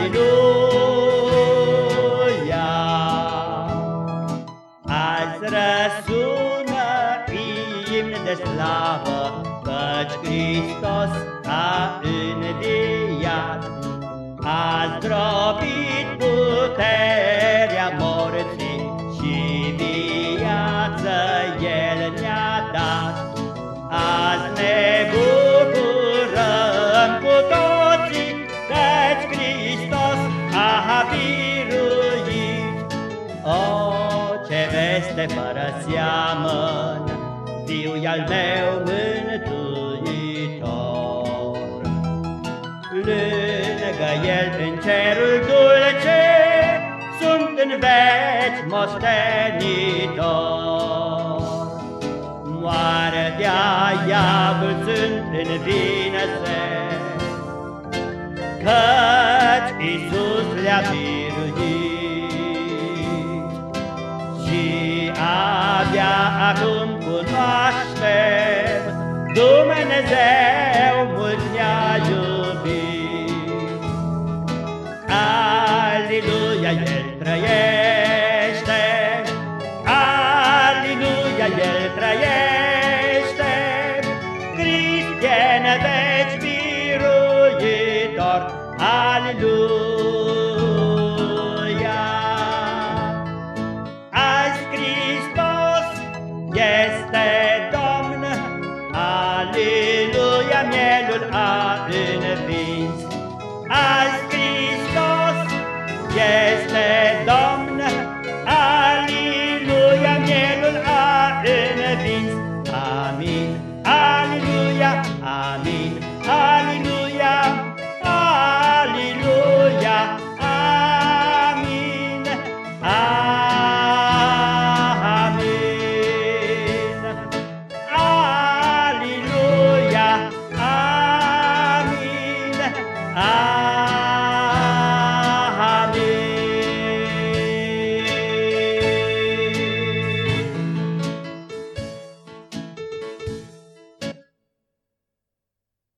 Aleluia! Azi răsună imn de slavă, Căci Hristos a înviat. A zdrobit puterea morții Și viață El ne-a dat. Azi ne ce veste fără seamănă, Fiul al meu mântuitor. Lângă el în cerul dulce, Sunt în veci moștenitor. Moartea iavul sunt în vinăse, Căci Iisus le-a biruit. Acum cunoaștem Dumnezeu mult ne-a iubit. Aliluia, El trăiește, Aliluia, El trăiește, Cristian veci biruitor, Aliluia. în învins. Azi Hristos este Domn, Aliluia, mielul a învins. Amin, Aliluia, Amin, Aliluia.